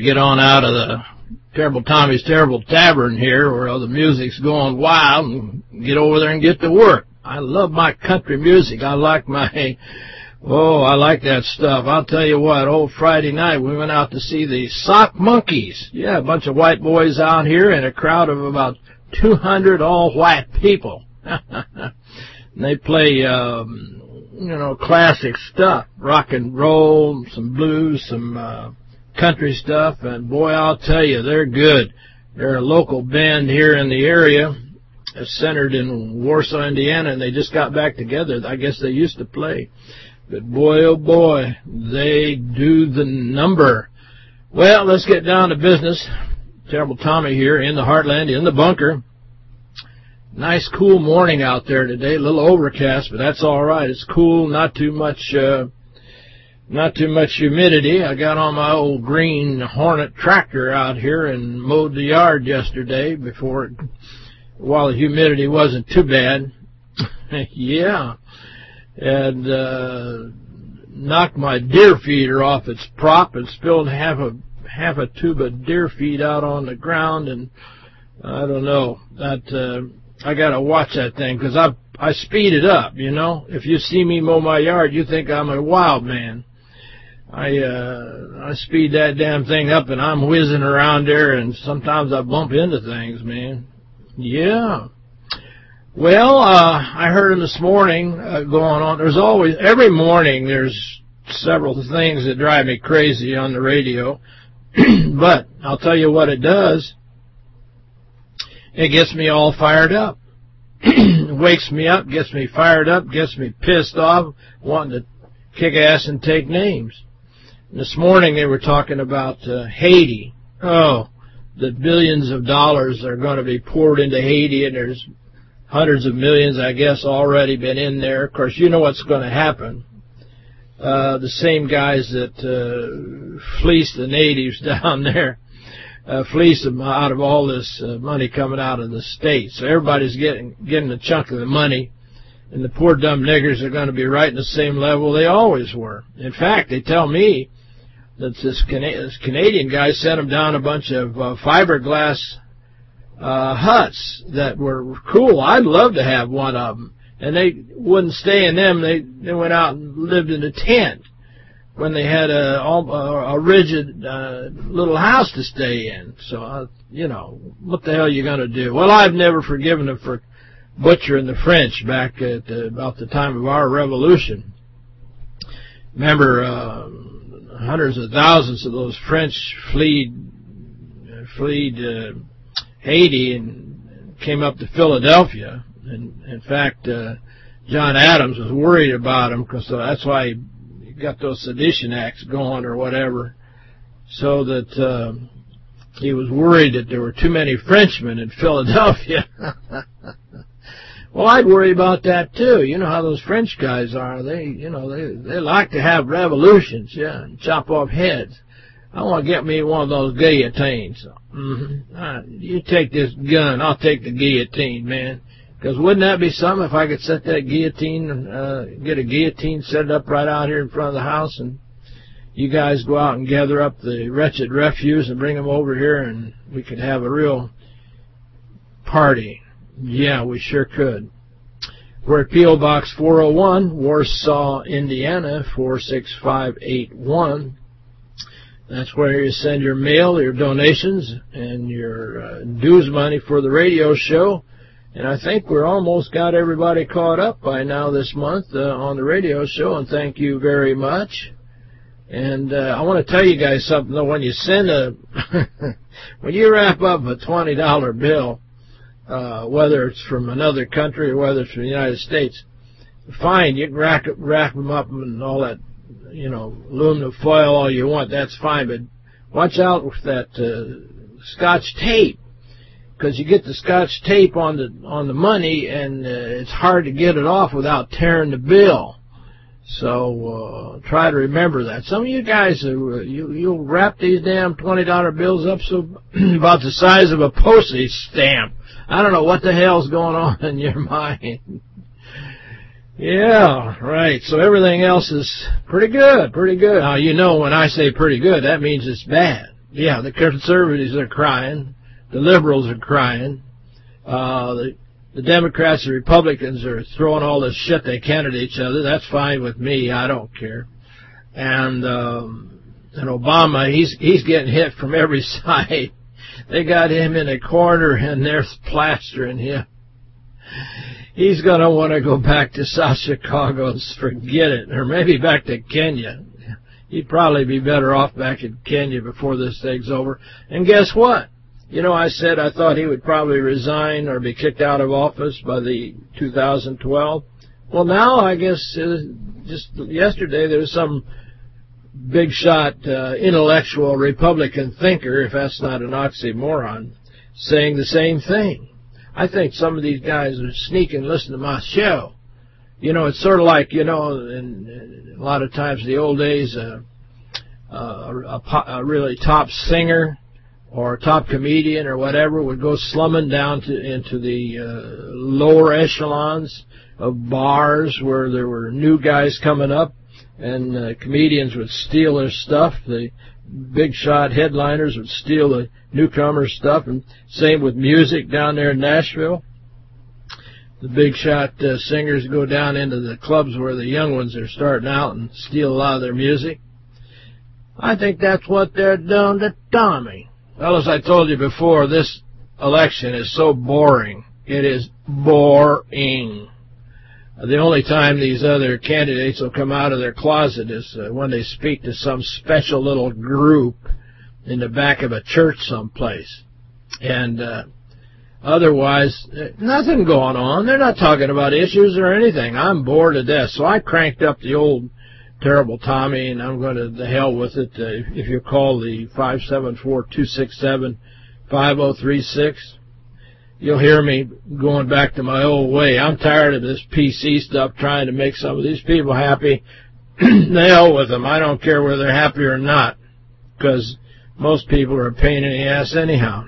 Get on out of the Terrible Tommy's Terrible Tavern here where all the music's going wild and get over there and get to work. I love my country music. I like my... Oh, I like that stuff. I'll tell you what, old Friday night we went out to see the Sock Monkeys. Yeah, a bunch of white boys out here and a crowd of about 200 all-white people. they play, um, you know, classic stuff, rock and roll, some blues, some uh, country stuff, and boy, I'll tell you, they're good. They're a local band here in the area, centered in Warsaw, Indiana, and they just got back together. I guess they used to play. But boy, oh boy, they do the number. Well, let's get down to business. Terrible Tommy here in the heartland, in the bunker. Nice cool morning out there today. A little overcast, but that's all right. It's cool, not too much uh, not too much humidity. I got on my old green Hornet tractor out here and mowed the yard yesterday before, it, while the humidity wasn't too bad. yeah. And uh, knocked my deer feeder off its prop and spilled half a half a tube of deer feed out on the ground and I don't know that uh, I got to watch that thing because I I speed it up, you know. If you see me mow my yard, you think I'm a wild man. I uh, I speed that damn thing up and I'm whizzing around there and sometimes I bump into things, man. Yeah. Well, uh, I heard him this morning uh, going on. There's always, every morning there's several things that drive me crazy on the radio. but I'll tell you what it does. It gets me all fired up. Wakes me up, gets me fired up, gets me pissed off, wanting to kick ass and take names. This morning they were talking about uh, Haiti. Oh, the billions of dollars are going to be poured into Haiti, and there's hundreds of millions, I guess, already been in there. Of course, you know what's going to happen. Uh, the same guys that uh, fleece the natives down there, uh, fleece them out of all this uh, money coming out of the states. So everybody's getting getting a chunk of the money, and the poor dumb niggers are going to be right in the same level they always were. In fact, they tell me that this, Cana this Canadian guy sent him down a bunch of uh, fiberglass uh, huts that were cool. I'd love to have one of them. And they wouldn't stay in them. They they went out and lived in a tent when they had a a, a rigid uh, little house to stay in. So, uh, you know, what the hell are you going to do? Well, I've never forgiven them for butchering the French back at the, about the time of our revolution. Remember, uh, hundreds of thousands of those French fled fled uh, Haiti and came up to Philadelphia. And in fact, uh, John Adams was worried about them because that's why he got those sedition acts going or whatever, so that uh, he was worried that there were too many Frenchmen in Philadelphia. Well, I'd worry about that too. You know how those French guys are. They, you know, they they like to have revolutions, yeah, and chop off heads. I want to get me one of those guillotines. Mm -hmm. Right, you take this gun, I'll take the guillotine, man. Because wouldn't that be something if I could set that guillotine, uh, get a guillotine set up right out here in front of the house, and you guys go out and gather up the wretched refuse and bring them over here, and we could have a real party. Yeah, we sure could. We're at P.O. Box 401, Warsaw, Indiana, 46581. That's where you send your mail, your donations, and your uh, dues money for the radio show. And I think we're almost got everybody caught up by now this month uh, on the radio show, and thank you very much. And uh, I want to tell you guys something, though. When you send a, when you wrap up a $20 bill, uh, whether it's from another country or whether it's from the United States. Fine, you can rack, rack them up and all that, you know, aluminum foil all you want, that's fine, but watch out with that uh, scotch tape because you get the scotch tape on the on the money and uh, it's hard to get it off without tearing the bill. So uh, try to remember that. Some of you guys, uh, you you'll wrap these damn twenty dollar bills up so about the size of a postage stamp. I don't know what the hell's going on in your mind. yeah, right. So everything else is pretty good, pretty good. Now, you know when I say pretty good, that means it's bad. Yeah, the conservatives are crying. The liberals are crying. Uh, the, the Democrats and Republicans are throwing all this shit they can at each other. That's fine with me. I don't care. And um, and Obama, he's he's getting hit from every side. They got him in a corner and they're plastering him. He's going to want to go back to South Chicago and forget it, or maybe back to Kenya. He'd probably be better off back in Kenya before this thing's over. And guess what? You know, I said I thought he would probably resign or be kicked out of office by the 2012. Well, now I guess uh, just yesterday there was some big shot uh, intellectual Republican thinker, if that's not an oxymoron, saying the same thing. I think some of these guys are sneaking listen to my show. You know, it's sort of like, you know, in, in a lot of times the old days, uh, uh, a, a really top singer or top comedian or whatever would go slumming down to into the uh, lower echelons of bars where there were new guys coming up and uh, comedians would steal their stuff. The big shot headliners would steal the newcomers' stuff, and same with music down there in Nashville. The big shot uh, singers go down into the clubs where the young ones are starting out and steal a lot of their music. I think that's what they're doing to Tommy. Well, as I told you before, this election is so boring. It is boring. The only time these other candidates will come out of their closet is uh, when they speak to some special little group in the back of a church someplace. And uh, otherwise, uh, nothing going on. They're not talking about issues or anything. I'm bored to death. So I cranked up the old Terrible Tommy, and I'm going to the hell with it. Uh, if you call the 574-267-5036, you'll hear me going back to my old way. I'm tired of this PC stuff trying to make some of these people happy. the hell with them. I don't care whether they're happy or not, because most people are a pain in the ass anyhow.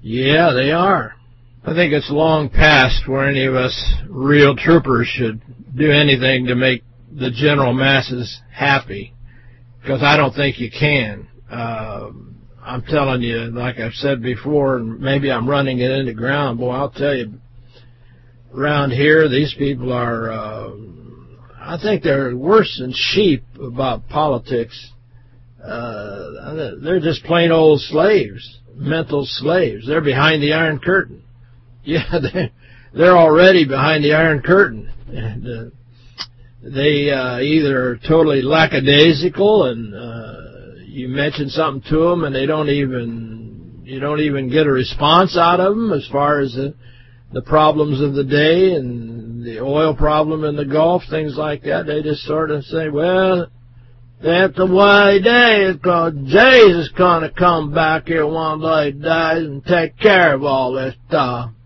Yeah, they are. I think it's long past where any of us real troopers should do anything to make the general masses happy because I don't think you can. Uh, I'm telling you, like I've said before, and maybe I'm running it into ground. Boy, I'll tell you, around here, these people are, uh, I think they're worse than sheep about politics. Uh, they're just plain old slaves, mental slaves. They're behind the Iron Curtain. Yeah, they're, they're already behind the Iron Curtain. And, uh, they uh, either are totally lackadaisical and uh, you mention something to them and they don't even you don't even get a response out of them as far as the, the problems of the day and the oil problem in the Gulf, things like that. They just sort of say, well, that's the way day is because Jesus going to come back here one day, dies, and take care of all this stuff.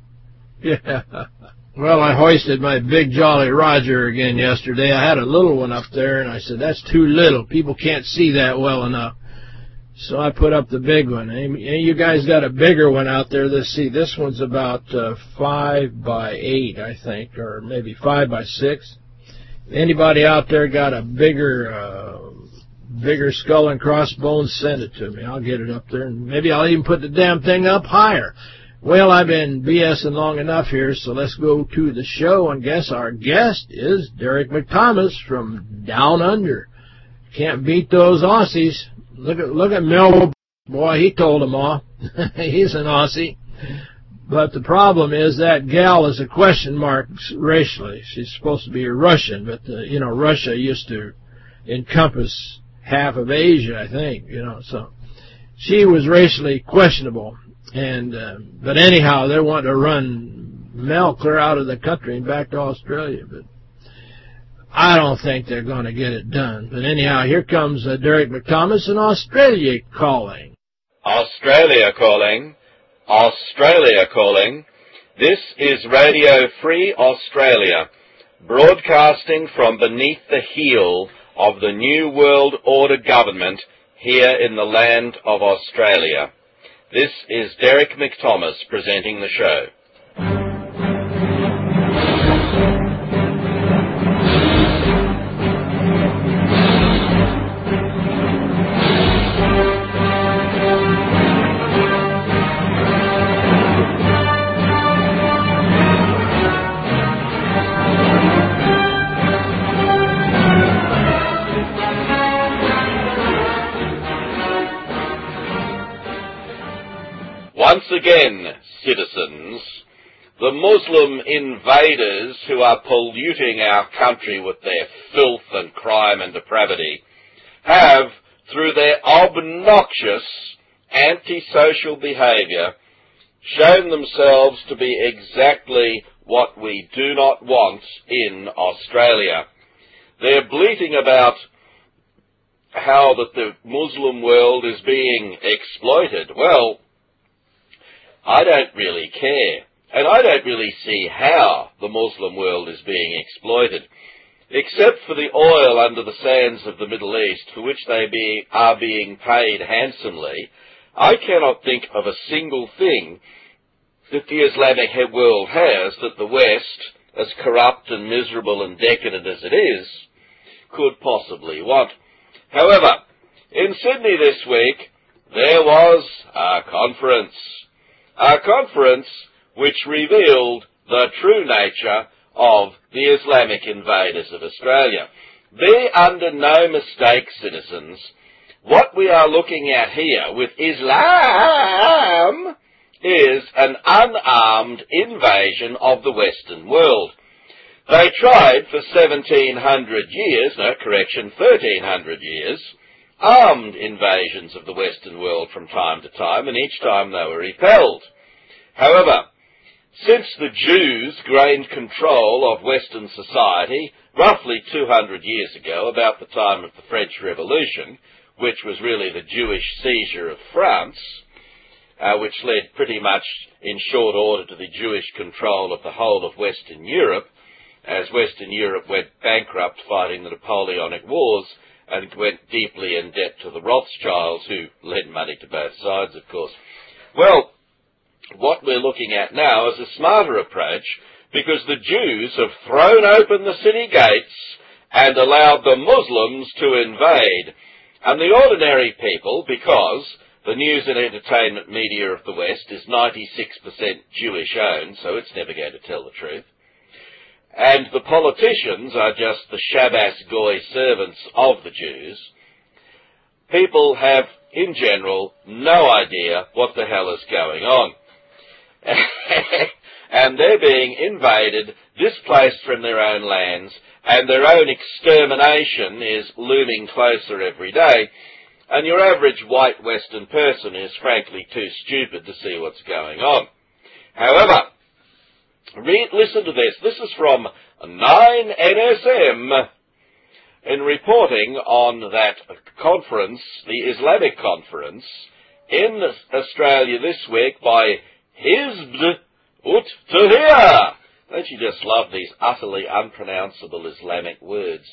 Yeah. Well, I hoisted my big Jolly Roger again yesterday. I had a little one up there, and I said, that's too little. People can't see that well enough. So I put up the big one. And you guys got a bigger one out there. Let's see. This one's about uh, 5 by 8, I think, or maybe 5 by 6. Anybody out there got a bigger uh, bigger skull and crossbones, send it to me. I'll get it up there, and maybe I'll even put the damn thing up higher. Well, I've been BSing long enough here, so let's go to the show and guess our guest is Derek McThomas from Down Under. Can't beat those Aussies. Look at look at Mel. Boy, he told them all. He's an Aussie. But the problem is that gal is a question mark racially. She's supposed to be a Russian, but, uh, you know, Russia used to encompass half of Asia, I think, you know, so she was racially questionable. And uh, But anyhow, they want to run Mel clear out of the country and back to Australia. But I don't think they're going to get it done. But anyhow, here comes uh, Derek McThomas in Australia calling. Australia calling. Australia calling. This is Radio Free Australia, broadcasting from beneath the heel of the New World Order government here in the land of Australia. This is Derek McThomas presenting the show. Again, citizens, the Muslim invaders who are polluting our country with their filth and crime and depravity have, through their obnoxious antisocial behaviour, shown themselves to be exactly what we do not want in Australia. They're bleating about how that the Muslim world is being exploited. Well, I don't really care. And I don't really see how the Muslim world is being exploited, except for the oil under the sands of the Middle East, for which they be, are being paid handsomely. I cannot think of a single thing that the Islamic world has that the West, as corrupt and miserable and decadent as it is, could possibly want. However, in Sydney this week, there was a conference. A conference which revealed the true nature of the Islamic invaders of Australia. Be under no mistake, citizens. What we are looking at here with Islam is an unarmed invasion of the Western world. They tried for 1700 years, no, correction, 1300 years, armed invasions of the Western world from time to time, and each time they were repelled. However, since the Jews gained control of Western society roughly 200 years ago, about the time of the French Revolution, which was really the Jewish seizure of France, uh, which led pretty much in short order to the Jewish control of the whole of Western Europe, as Western Europe went bankrupt fighting the Napoleonic Wars and went deeply in debt to the Rothschilds, who lent money to both sides, of course. Well, what we're looking at now is a smarter approach because the Jews have thrown open the city gates and allowed the Muslims to invade. And the ordinary people, because the news and entertainment media of the West is 96% Jewish owned, so it's never going to tell the truth. And the politicians are just the Shabbos Goy servants of the Jews. People have, in general, no idea what the hell is going on. and they're being invaded, displaced from their own lands, and their own extermination is looming closer every day. And your average white Western person is frankly too stupid to see what's going on. However, read, listen to this. This is from ninemsn in reporting on that conference, the Islamic conference, in Australia this week by Hizb ut Tahrir. Don't you just love these utterly unpronounceable Islamic words?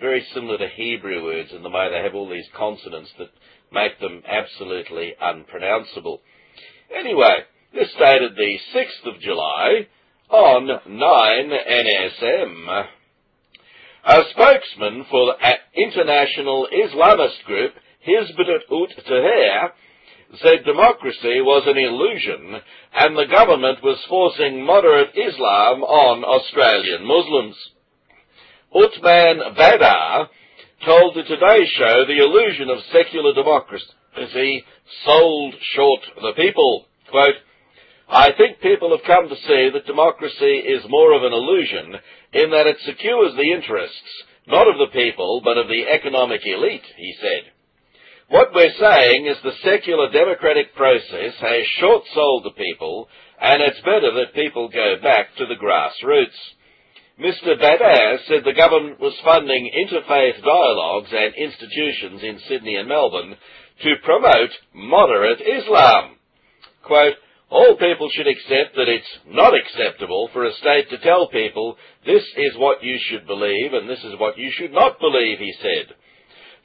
Very similar to Hebrew words in the way they have all these consonants that make them absolutely unpronounceable. Anyway, this dated the 6th of July on ninemsn. A spokesman for the international Islamist group Hizb ut Tahrir said democracy was an illusion and the government was forcing moderate Islam on Australian Muslims. Uthman Badar told the Today Show the illusion of secular democracy sold short the people. Quote, I think people have come to see that democracy is more of an illusion in that it secures the interests, not of the people, but of the economic elite, he said. What we're saying is the secular democratic process has short-sold the people, and it's better that people go back to the grassroots. Mr. Badar said the government was funding interfaith dialogues and institutions in Sydney and Melbourne to promote moderate Islam. Quote, all people should accept that it's not acceptable for a state to tell people this is what you should believe and this is what you should not believe, he said.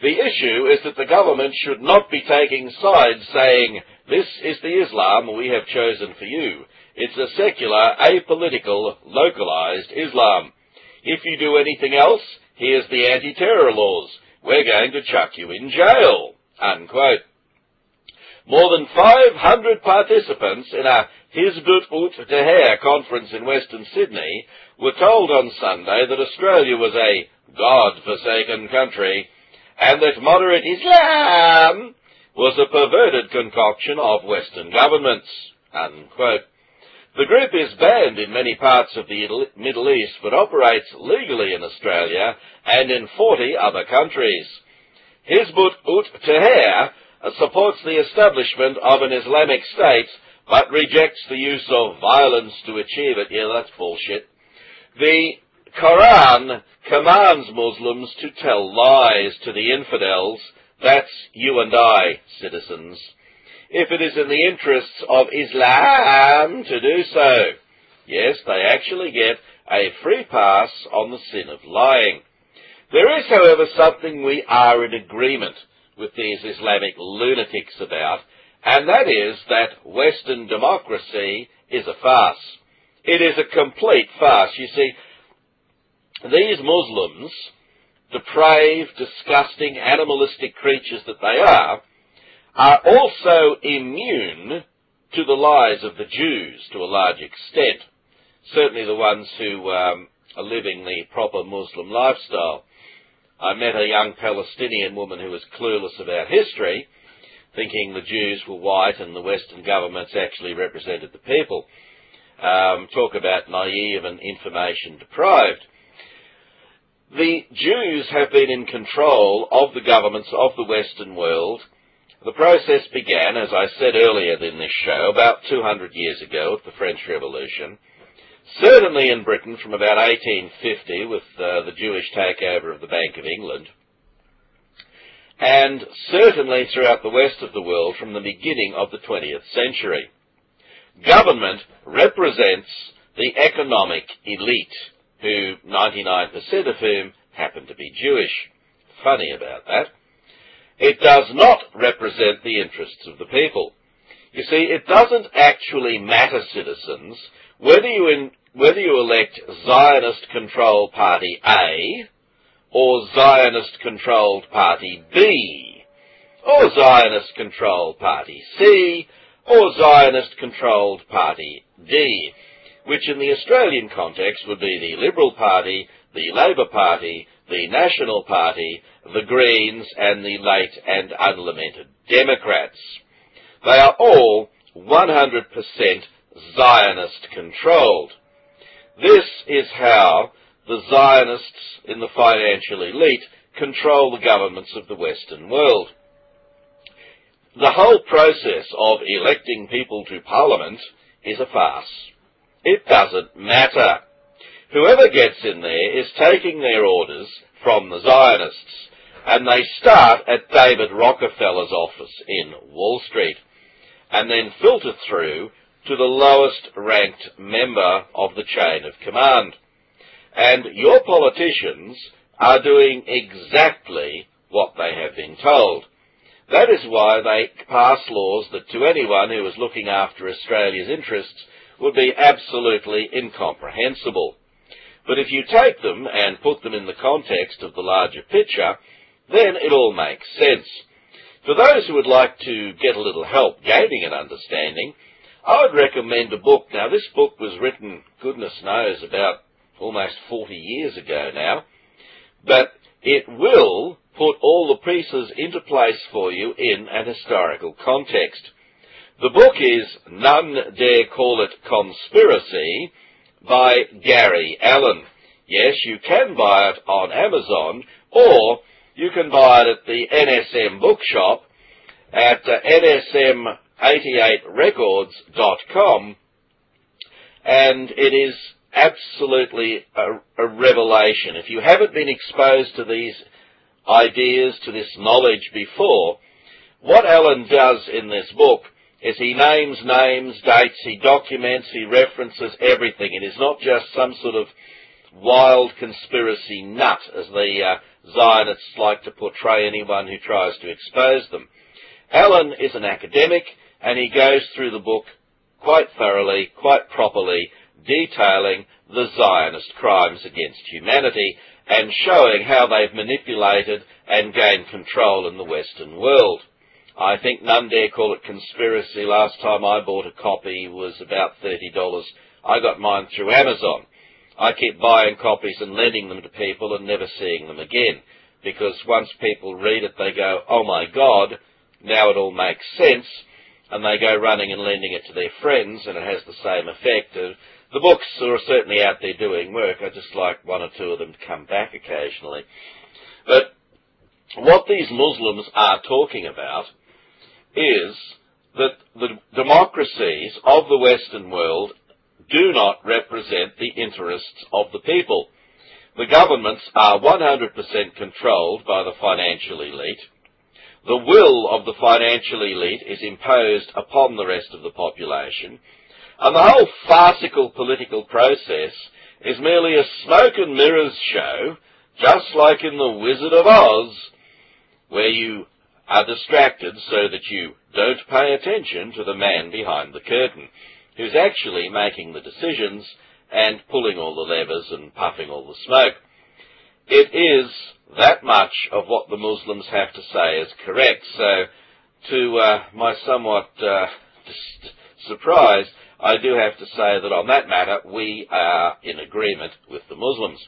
The issue is that the government should not be taking sides saying, this is the Islam we have chosen for you. It's a secular, apolitical, localized Islam. If you do anything else, here's the anti-terror laws. We're going to chuck you in jail. Unquote. More than 500 participants in a Hizb ut Tahrir conference in Western Sydney were told on Sunday that Australia was a God-forsaken country and that moderate Islam was a perverted concoction of Western governments. Unquote. The group is banned in many parts of the Middle East, but operates legally in Australia and in 40 other countries. Hizbut ut Tahrir supports the establishment of an Islamic State, but rejects the use of violence to achieve it. Yeah, that's bullshit. The Quran commands Muslims to tell lies to the infidels. That's you and I, citizens if it is in the interests of Islam to do so. Yes, they actually get a free pass on the sin of lying. There is, however, something we are in agreement with these Islamic lunatics about, and that is that Western democracy is a farce. It is a complete farce. You see, these Muslims, depraved, disgusting, animalistic creatures that they are, are also immune to the lies of the Jews to a large extent. Certainly the ones who um, are living the proper Muslim lifestyle. I met a young Palestinian woman who was clueless about history, thinking the Jews were white and the Western governments actually represented the people. Um, talk about naive and information deprived. The Jews have been in control of the governments of the Western world the process began, as I said earlier in this show, about 200 years ago with the French Revolution. Certainly in Britain from about 1850 with uh, the Jewish takeover of the Bank of England. And certainly throughout the west of the world from the beginning of the 20th century. Government represents the economic elite, who 99% of whom happen to be Jewish. Funny about that. It does not represent the interests of the people. You see, it doesn't actually matter, citizens, whether you, in, whether you elect Zionist-controlled Party A or Zionist-controlled Party B or Zionist-controlled Party C or Zionist-controlled Party D, which in the Australian context would be the Liberal Party, the Labor Party, the National Party, the Greens, and the late and unlamented Democrats. They are all 100% Zionist controlled. This is how the Zionists in the financial elite control the governments of the Western world. The whole process of electing people to Parliament is a farce. It doesn't matter. Whoever gets in there is taking their orders from the Zionists, and they start at David Rockefeller's office in Wall Street, and then filter through to the lowest ranked member of the chain of command. And your politicians are doing exactly what they have been told. That is why they pass laws that to anyone who is looking after Australia's interests would be absolutely incomprehensible. But if you take them and put them in the context of the larger picture, then it all makes sense. For those who would like to get a little help gaining an understanding, I would recommend a book. Now, this book was written, goodness knows, about almost 40 years ago now, but it will put all the pieces into place for you in an historical context. The book is None Dare Call It Conspiracy, by Gary Allen. Yes, you can buy it on Amazon, or you can buy it at the NSM bookshop at uh, nsm88records.com, and it is absolutely a, a revelation. If you haven't been exposed to these ideas, to this knowledge before, what Allen does in this book is he names names, dates, he documents, he references everything. It is not just some sort of wild conspiracy nut, as the uh, Zionists like to portray anyone who tries to expose them. Allen is an academic, and he goes through the book quite thoroughly, quite properly, detailing the Zionist crimes against humanity and showing how they've manipulated and gained control in the Western world. I think none dare call it conspiracy. Last time I bought a copy was about $30. I got mine through Amazon. I keep buying copies and lending them to people and never seeing them again. Because once people read it, they go, oh my God, now it all makes sense. And they go running and lending it to their friends, and it has the same effect. Uh, the books are certainly out there doing work. I just like one or two of them to come back occasionally. But what these Muslims are talking about is that the democracies of the Western world do not represent the interests of the people. The governments are 100% controlled by the financial elite. The will of the financial elite is imposed upon the rest of the population. And the whole farcical political process is merely a smoke and mirrors show, just like in The Wizard of Oz, where you are distracted so that you don't pay attention to the man behind the curtain, who's actually making the decisions and pulling all the levers and puffing all the smoke. It is that much of what the Muslims have to say is correct. So, to uh, my somewhat uh, surprise, I do have to say that on that matter we are in agreement with the Muslims.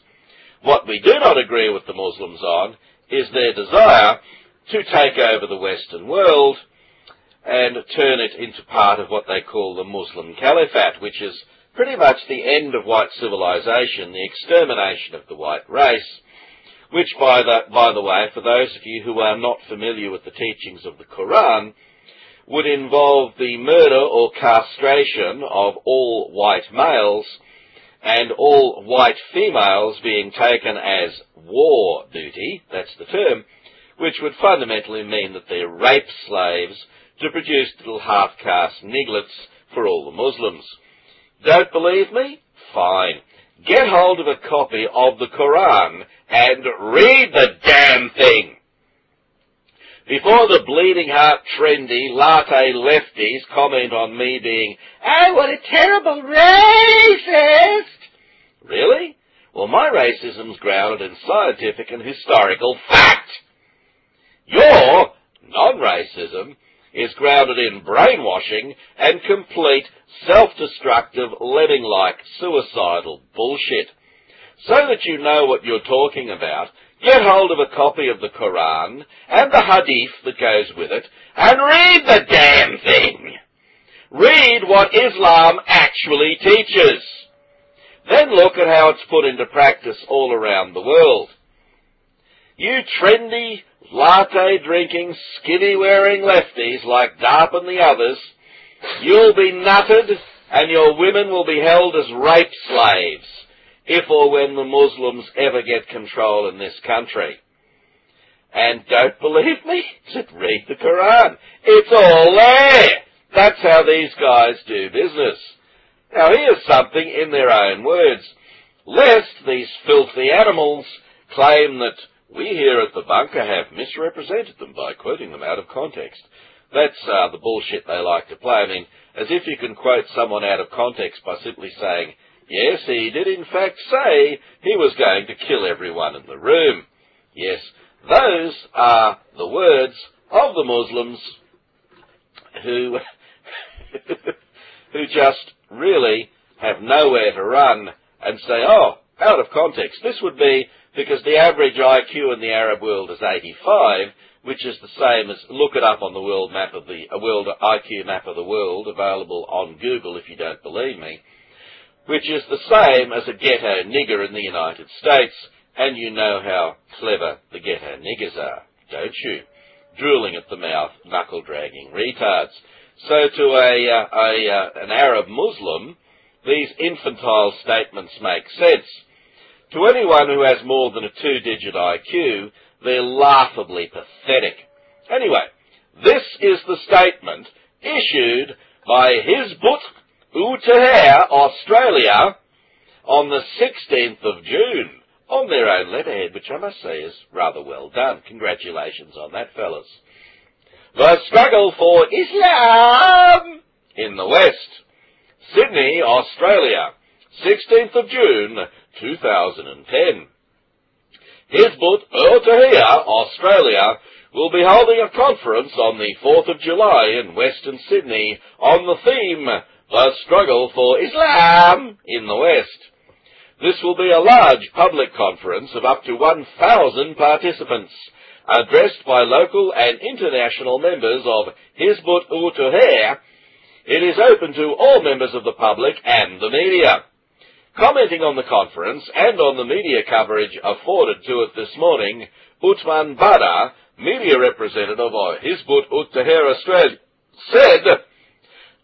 What we do not agree with the Muslims on is their desire to take over the Western world and turn it into part of what they call the Muslim Caliphate, which is pretty much the end of white civilization, the extermination of the white race, which, by the, by the way, for those of you who are not familiar with the teachings of the Quran, would involve the murder or castration of all white males and all white females being taken as war booty, that's the term, which would fundamentally mean that they're rape slaves to produce little half-caste niglets for all the Muslims. Don't believe me? Fine. Get hold of a copy of the Quran and read the damn thing. Before the bleeding heart trendy latte lefties comment on me being, oh, what a terrible racist! Really? Well, my racism's grounded in scientific and historical fact. Your non-racism is grounded in brainwashing and complete self-destructive, lemming-like, suicidal bullshit. So that you know what you're talking about, get hold of a copy of the Quran and the Hadith that goes with it, and read the damn thing! Read what Islam actually teaches. Then look at how it's put into practice all around the world. You trendy, latte drinking, skinny wearing lefties like Darp and the others, you'll be nutted and your women will be held as rape slaves if or when the Muslims ever get control in this country. And don't believe me? Just read the Quran. It's all there. That's how these guys do business. Now here's something in their own words. Lest these filthy animals claim that we here at the bunker have misrepresented them by quoting them out of context. That's uh, the bullshit they like to play. I mean, as if you can quote someone out of context by simply saying, yes, he did in fact say he was going to kill everyone in the room. Yes, those are the words of the Muslims who, who just really have nowhere to run and say, oh, out of context. This would be because the average IQ in the Arab world is 85, which is the same as, look it up on the world map of the, a world IQ map of the world, available on Google if you don't believe me, which is the same as a ghetto nigger in the United States, and you know how clever the ghetto niggers are, don't you? Drooling at the mouth, knuckle-dragging retards. So to a, uh, a uh, an Arab Muslim, these infantile statements make sense. To anyone who has more than a two-digit IQ, they're laughably pathetic. Anyway, this is the statement issued by His Hizbut Tahrir, Australia, on the 16th of June, on their own letterhead, which I must say is rather well done. Congratulations on that, fellas. The struggle for Islam in the West. Sydney, Australia, 16th of June, 2010. Hizb ut-Tahrir, Australia, will be holding a conference on the 4th of July in Western Sydney on the theme, The Struggle for Islam in the West. This will be a large public conference of up to 1,000 participants, addressed by local and international members of Hizbut ut-Tahrir, it is open to all members of the public and the media. Commenting on the conference and on the media coverage afforded to it this morning, Uthman Badar, media representative of Hizbut ut-Tahrir Australia, said,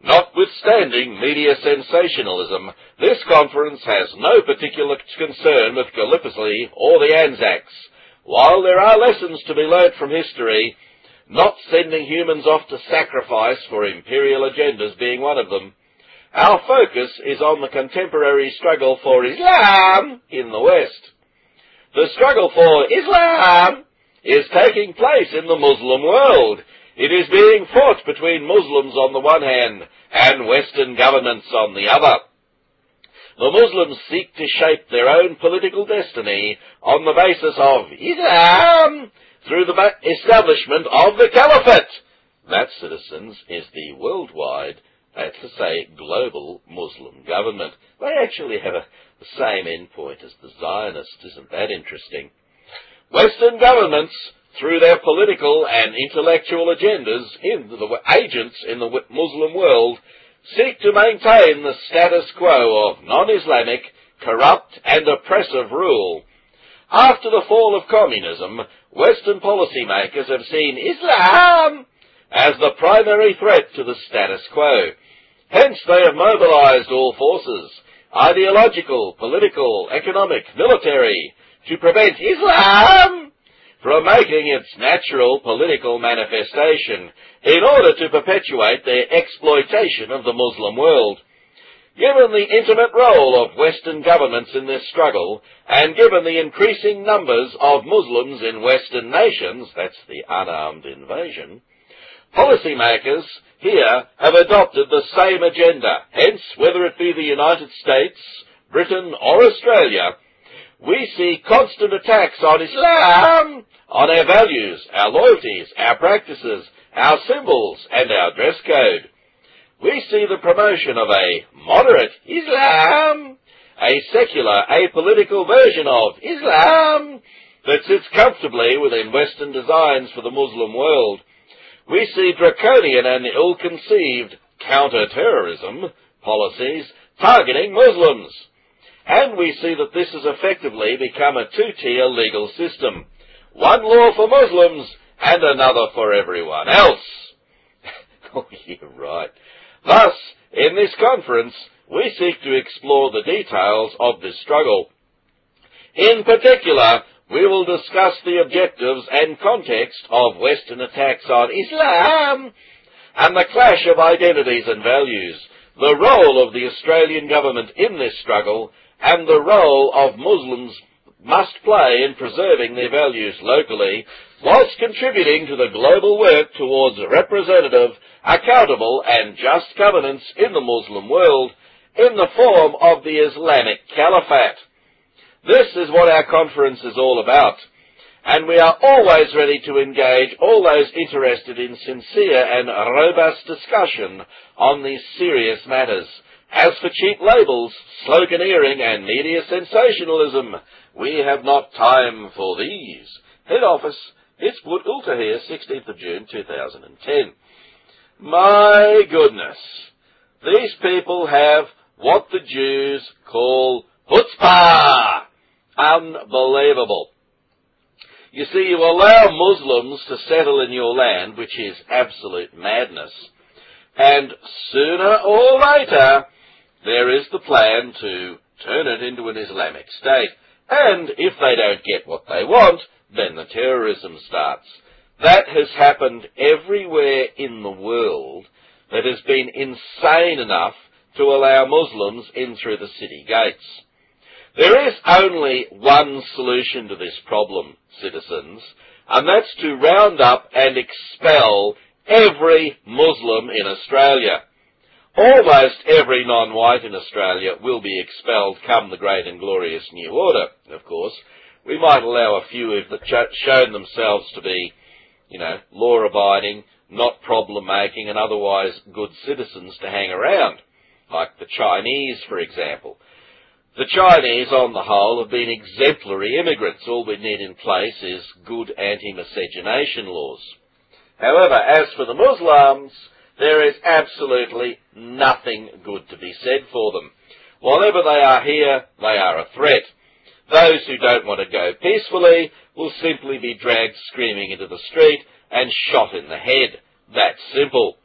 Notwithstanding media sensationalism, this conference has no particular concern with Gallipoli or the Anzacs. While there are lessons to be learnt from history, not sending humans off to sacrifice for imperial agendas being one of them, our focus is on the contemporary struggle for Islam in the West. The struggle for Islam is taking place in the Muslim world. It is being fought between Muslims on the one hand and Western governments on the other. The Muslims seek to shape their own political destiny on the basis of Islam through the establishment of the Caliphate. That, citizens, is the worldwide that's to say, global Muslim government. They actually have a, the same endpoint as the Zionists. Isn't that interesting? Western governments, through their political and intellectual agendas, in the agents in the Muslim world, seek to maintain the status quo of non-Islamic, corrupt and oppressive rule. After the fall of communism, Western policymakers have seen Islam as the primary threat to the status quo. Hence they have mobilized all forces, ideological, political, economic, military, to prevent Islam from making its natural political manifestation in order to perpetuate their exploitation of the Muslim world. Given the intimate role of Western governments in this struggle, and given the increasing numbers of Muslims in Western nations, that's the unarmed invasion, Policymakers here have adopted the same agenda. Hence, whether it be the United States, Britain or Australia, we see constant attacks on Islam, on our values, our loyalties, our practices, our symbols and our dress code. We see the promotion of a moderate Islam, a secular, apolitical version of Islam that sits comfortably within Western designs for the Muslim world we see draconian and ill-conceived counter-terrorism policies targeting Muslims. And we see that this has effectively become a two-tier legal system. One law for Muslims and another for everyone else. oh, you're right. Thus, in this conference, we seek to explore the details of this struggle. In particular, we will discuss the objectives and context of Western attacks on Islam and the clash of identities and values, the role of the Australian government in this struggle, and the role of Muslims must play in preserving their values locally, whilst contributing to the global work towards representative, accountable and just governance in the Muslim world in the form of the Islamic Caliphate. This is what our conference is all about. And we are always ready to engage all those interested in sincere and robust discussion on these serious matters. As for cheap labels, sloganeering and media sensationalism, we have not time for these. Head office, Hizbut ut-Tahrir, 16th of June 2010. My goodness. These people have what the Jews call chutzpah. Unbelievable. You see, you allow Muslims to settle in your land, which is absolute madness. And sooner or later, there is the plan to turn it into an Islamic state. And if they don't get what they want, then the terrorism starts. That has happened everywhere in the world that has been insane enough to allow Muslims in through the city gates. There is only one solution to this problem, citizens, and that's to round up and expel every Muslim in Australia. Almost every non-white in Australia will be expelled come the great and glorious new order, of course. We might allow a few who've shown themselves to be, you know, law-abiding, not problem-making and otherwise good citizens to hang around, like the Chinese, for example. The Chinese, on the whole, have been exemplary immigrants. All we need in place is good anti-miscegenation laws. However, as for the Muslims, there is absolutely nothing good to be said for them. Whatever they are here, they are a threat. Those who don't want to go peacefully will simply be dragged screaming into the street and shot in the head. That's simple.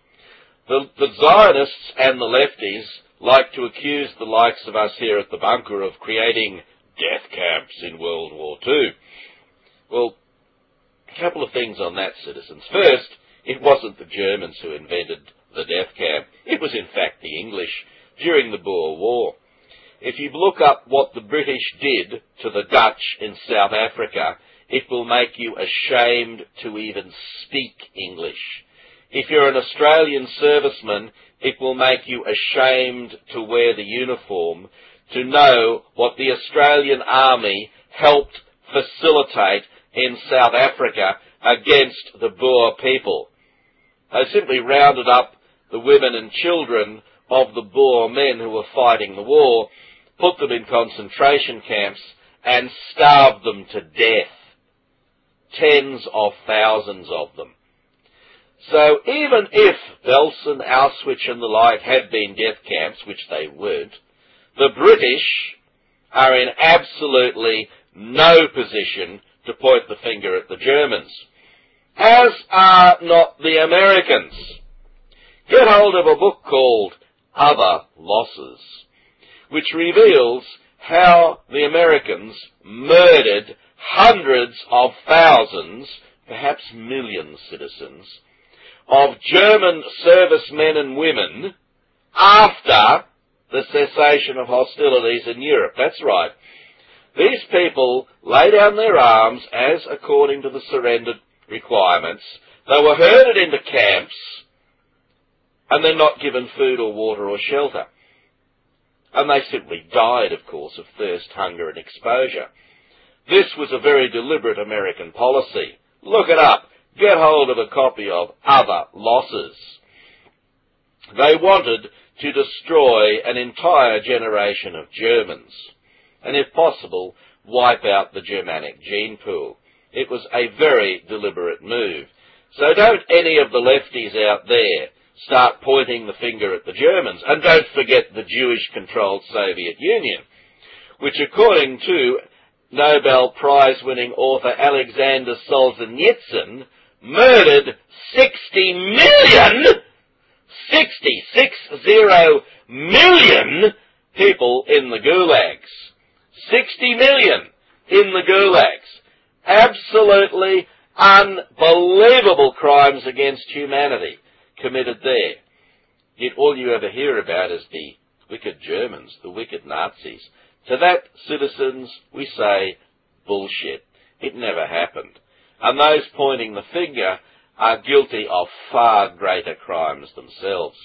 The, the Zionists and the lefties like to accuse the likes of us here at the bunker of creating death camps in World War II. Well, a couple of things on that, citizens. First, it wasn't the Germans who invented the death camp. It was in fact the English during the Boer War. If you look up what the British did to the Dutch in South Africa, it will make you ashamed to even speak English. If you're an Australian serviceman, it will make you ashamed to wear the uniform, to know what the Australian Army helped facilitate in South Africa against the Boer people. They simply rounded up the women and children of the Boer men who were fighting the war, put them in concentration camps, and starved them to death. Tens of thousands of them. So even if Belsen, Auschwitz and the like had been death camps, which they weren't, the British are in absolutely no position to point the finger at the Germans. As are not the Americans. Get hold of a book called Other Losses, which reveals how the Americans murdered hundreds of thousands, perhaps millions citizens, of German servicemen and women after the cessation of hostilities in Europe. That's right. These people lay down their arms as according to the surrender requirements. They were herded into camps and then not given food or water or shelter. And they simply died, of course, of thirst, hunger and exposure. This was a very deliberate American policy. Look it up get hold of a copy of Other Losses. They wanted to destroy an entire generation of Germans, and if possible, wipe out the Germanic gene pool. It was a very deliberate move. So don't any of the lefties out there start pointing the finger at the Germans. And don't forget the Jewish-controlled Soviet Union, which according to Nobel Prize winning author Alexander Solzhenitsyn murdered 60 million, 60, six zero million people in the gulags. 60 million in the gulags. Absolutely unbelievable crimes against humanity committed there. Yet all you ever hear about is the wicked Germans, the wicked Nazis. To that, citizens, we say, bullshit. It never happened and those pointing the finger are guilty of far greater crimes themselves.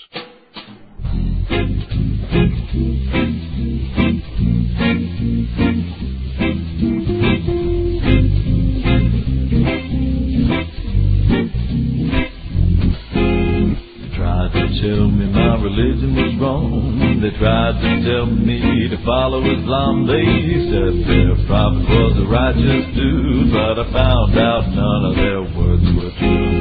Tried to tell me to follow Islam. They said their prophet was a righteous dude, but I found out none of their words were true.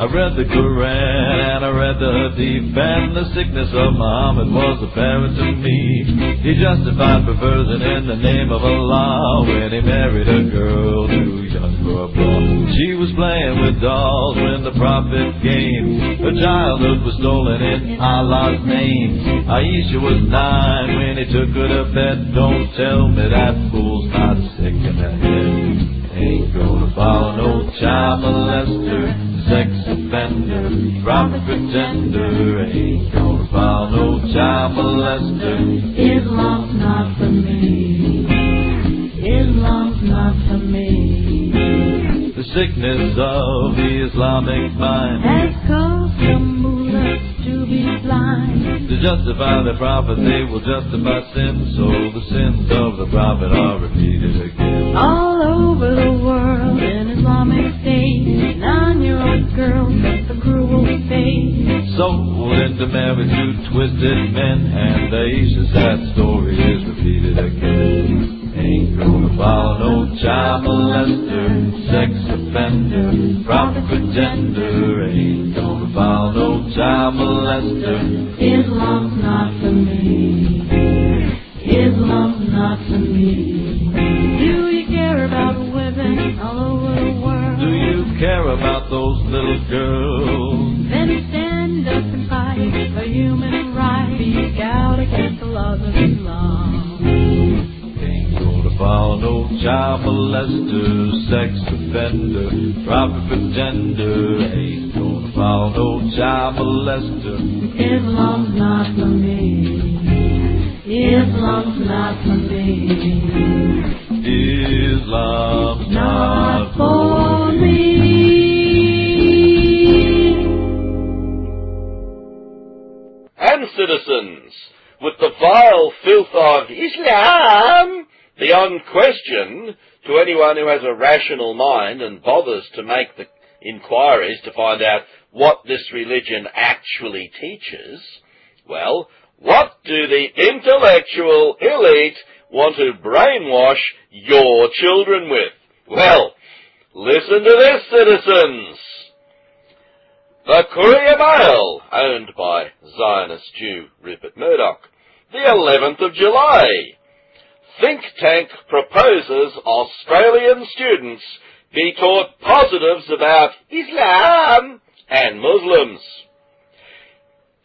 I read the Quran and I read the Hadith, and the sickness of Muhammad was apparent to me. He justified perversion in the name of Allah when he married a girl too young for a boy. She was playing with dolls when the prophet came. Her childhood was stolen in Allah's name. Aisha was nine when he took her to bed. Don't tell me that fool's not sick in the head. Ain't gonna follow no child molester, sex offender, prophet pretender. Ain't gonna follow no child molester. Islam's not for me. Islam's not for me. The sickness of the Islamic mind has caused mullahs to be blind. To justify the prophet, they will justify sin, so the sins of the prophet are repeated again. All over the world, in Islamic State, nine-year-old girls face the cruel fate. Sold into marriage to twisted men, and Aisha's sad story is repeated again. Ain't gonna follow no child molester, sex offender, prophet pretender. Ain't gonna follow Chester. Islam's not for me. Islam's not for me. Do you care about women all over the world? Do you care about those little girls? Then stand up and fight for human rights. Speak out against the laws of Islam follow no child molester, sex offender, robber child. Islam's not for me. Islam's not for me. Islam's Not not for me. and citizens, with the vile filth of Islam beyond question to anyone who has a rational mind and bothers to make the inquiries to find out what this religion actually teaches, well, what do the intellectual elite want to brainwash your children with? Well, listen to this, citizens. The Courier Mail, owned by Zionist Jew Rupert Murdoch, the 11th of July. Think Tank proposes Australian students be taught positives about Islam and Muslims.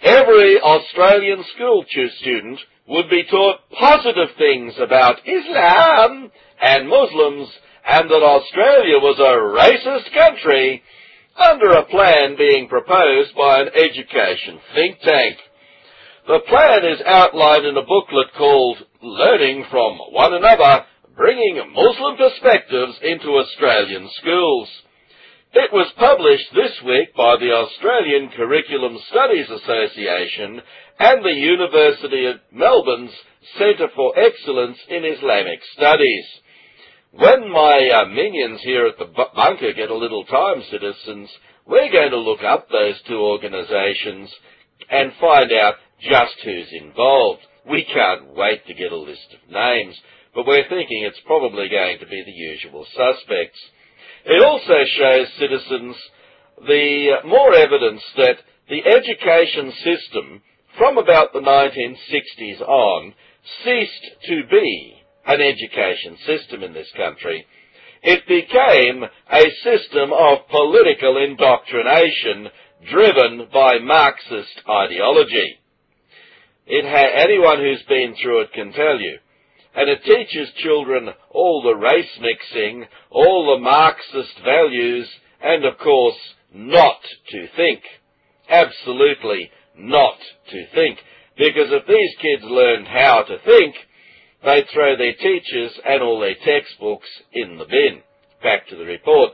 Every Australian school student would be taught positive things about Islam and Muslims and that Australia was a racist country under a plan being proposed by an education think tank. The plan is outlined in a booklet called Learning from One Another, Bringing Muslim Perspectives into Australian Schools. It was published this week by the Australian Curriculum Studies Association and the University of Melbourne's Centre for Excellence in Islamic Studies. When my uh, minions here at the bunker get a little time, citizens, we're going to look up those two organisations and find out just who's involved. We can't wait to get a list of names, but we're thinking it's probably going to be the usual suspects. It also shows citizens the uh, more evidence that the education system from about the 1960s on ceased to be an education system in this country. It became a system of political indoctrination driven by Marxist ideology. It ha- anyone who's been through it can tell you. And it teaches children all the race mixing, all the Marxist values, and of course, not to think. Absolutely not to think. Because if these kids learned how to think, they'd throw their teachers and all their textbooks in the bin. Back to the report.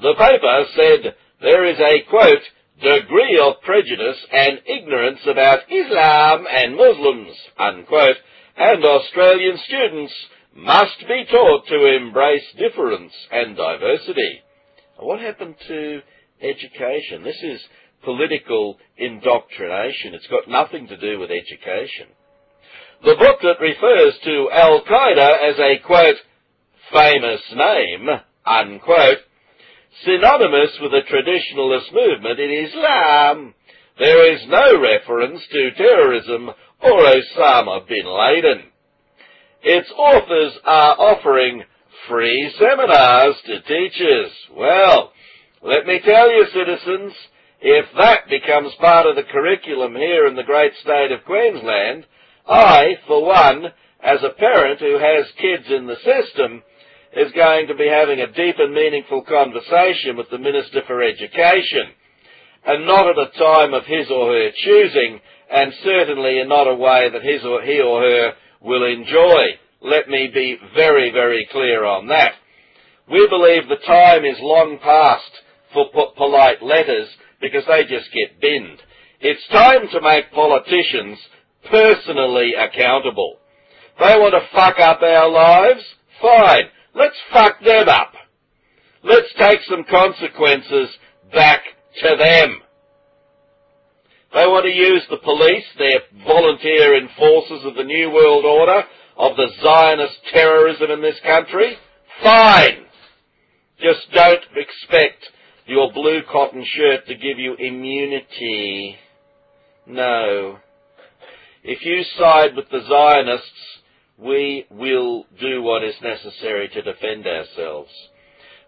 The paper said there is a quote, degree of prejudice and ignorance about Islam and Muslims, unquote, and Australian students must be taught to embrace difference and diversity. What happened to education? This is political indoctrination. It's got nothing to do with education. The booklet refers to Al Qaeda as a quote, famous name, unquote, synonymous with the traditionalist movement in Islam. There is no reference to terrorism or Osama bin Laden. Its authors are offering free seminars to teachers. Well, let me tell you, citizens, if that becomes part of the curriculum here in the great state of Queensland, I, for one, as a parent who has kids in the system, is going to be having a deep and meaningful conversation with the Minister for Education, and not at a time of his or her choosing, and certainly in not a way that his or he or her will enjoy. Let me be very, very clear on that. We believe the time is long past for po- polite letters because they just get binned. It's time to make politicians personally accountable. They want to fuck up our lives? Fine. Let's fuck them up. Let's take some consequences back to them. They want to use the police, their volunteer enforcers of the New World Order, of the Zionist terrorism in this country. Fine. Just don't expect your blue cotton shirt to give you immunity. No. If you side with the Zionists, we will do what is necessary to defend ourselves.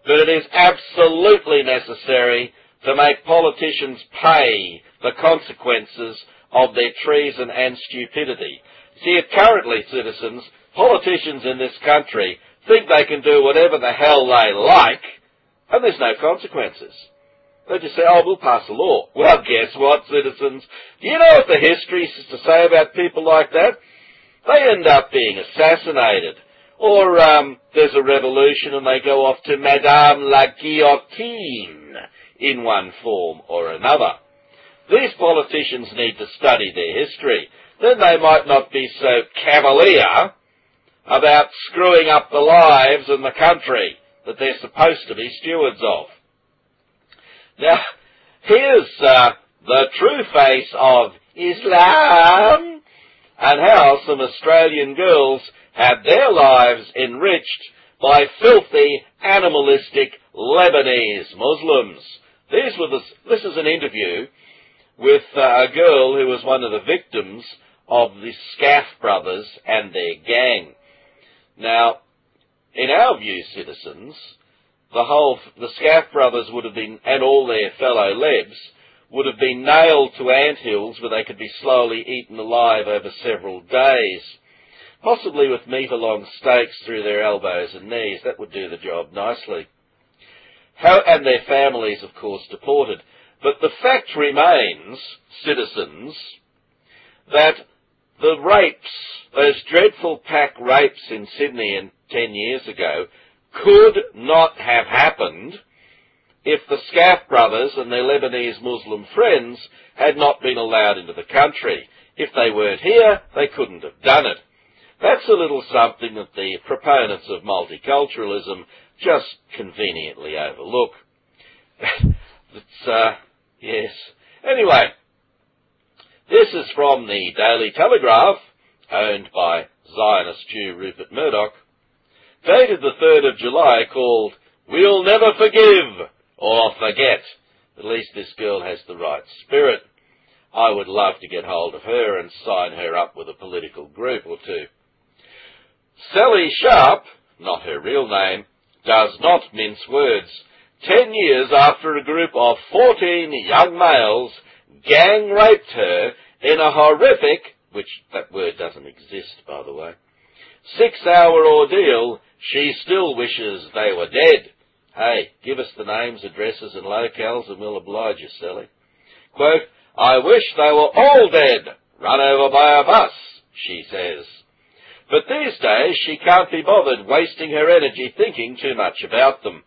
But it is absolutely necessary to make politicians pay the consequences of their treason and stupidity. See, currently, citizens, politicians in this country think they can do whatever the hell they like, and there's no consequences. They just say, oh, we'll pass a law. Well, guess what, citizens? Do you know what the history is to say about people like that? They end up being assassinated. Or um, there's a revolution and they go off to Madame la Guillotine in one form or another. These politicians need to study their history. Then they might not be so cavalier about screwing up the lives and the country that they're supposed to be stewards of. Now, here's uh, the true face of Islam and how some Australian girls had their lives enriched by filthy, animalistic Lebanese Muslims. Were the, this is an interview with uh, a girl who was one of the victims of the Skaf brothers and their gang. Now, in our view, citizens, the whole, the Skaf brothers would have been, and all their fellow Lebs, would have been nailed to ant hills where they could be slowly eaten alive over several days. Possibly with meter-long stakes through their elbows and knees. That would do the job nicely. How, and their families, of course, deported. But the fact remains, citizens, that the rapes, those dreadful pack rapes in Sydney in 10 years ago, could not have happened if the Skaf brothers and their Lebanese Muslim friends had not been allowed into the country. If they weren't here, they couldn't have done it. That's a little something that the proponents of multiculturalism just conveniently overlook. uh, yes. Anyway, this is from the Daily Telegraph, owned by Zionist Jew Rupert Murdoch, dated the 3rd of July, called We'll Never Forgive or Forget. At least this girl has the right spirit. I would love to get hold of her and sign her up with a political group or two. Sally Sharp, not her real name, does not mince words. Ten years after a group of 14 young males gang raped her in a horrific, which that word doesn't exist by the way, six hour ordeal, she still wishes they were dead. Hey, give us the names, addresses and locales and we'll oblige you, Sally. Quote, I wish they were all dead, run over by a bus, she says. But these days she can't be bothered wasting her energy thinking too much about them.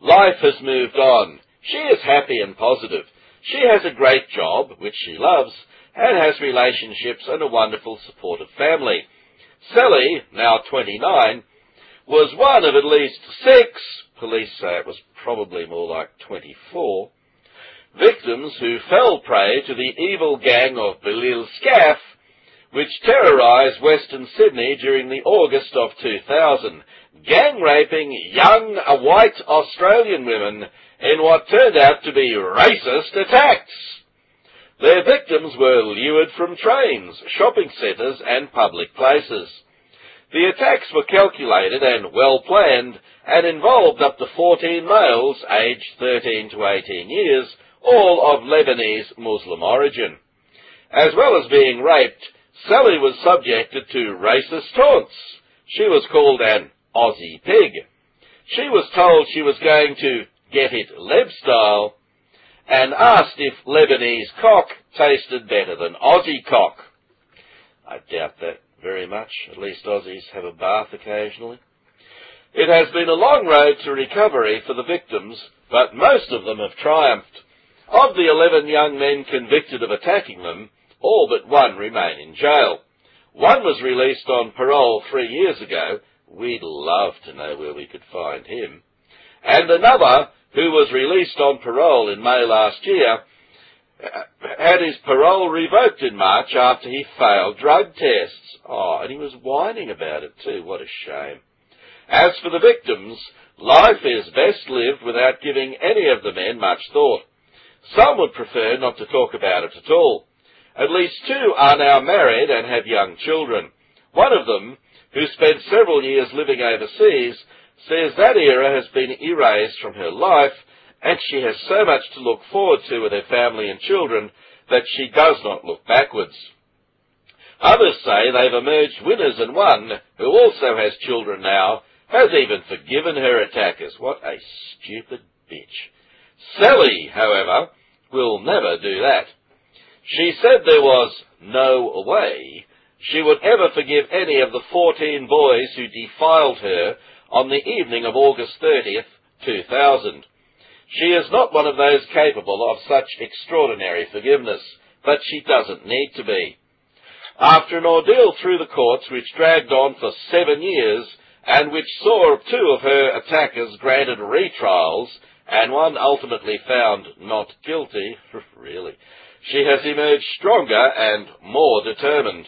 Life has moved on. She is happy and positive. She has a great job, which she loves, and has relationships and a wonderful supportive family. Sally, now 29, was one of at least six, police say it was probably more like 24, victims who fell prey to the evil gang of Bilal Skaf, which terrorised Western Sydney during the August of 2000, gang raping young uh, white Australian women in what turned out to be racist attacks. Their victims were lured from trains, shopping centres and public places. The attacks were calculated and well planned and involved up to 14 males aged 13 to 18 years, all of Lebanese Muslim origin. As well as being raped, Sally was subjected to racist taunts. She was called an Aussie pig. She was told she was going to get it Leb style and asked if Lebanese cock tasted better than Aussie cock. I doubt that very much. At least Aussies have a bath occasionally. It has been a long road to recovery for the victims, but most of them have triumphed. Of the 11 young men convicted of attacking them, all but one remain in jail. One was released on parole three years ago. We'd love to know where we could find him. And another, who was released on parole in May last year, uh, had his parole revoked in March after he failed drug tests. Oh, and he was whining about it too. What a shame. As for the victims, life is best lived without giving any of the men much thought. Some would prefer not to talk about it at all. At least two are now married and have young children. One of them, who spent several years living overseas, says that era has been erased from her life and she has so much to look forward to with her family and children that she does not look backwards. Others say they've emerged winners and one, who also has children now, has even forgiven her attackers. What a stupid bitch. Sally, however, will never do that. She said there was no way she would ever forgive any of the 14 boys who defiled her on the evening of August 30th, 2000. She is not one of those capable of such extraordinary forgiveness, but she doesn't need to be. After an ordeal through the courts which dragged on for seven years, and which saw two of her attackers granted retrials, and one ultimately found not guilty, really, she has emerged stronger and more determined.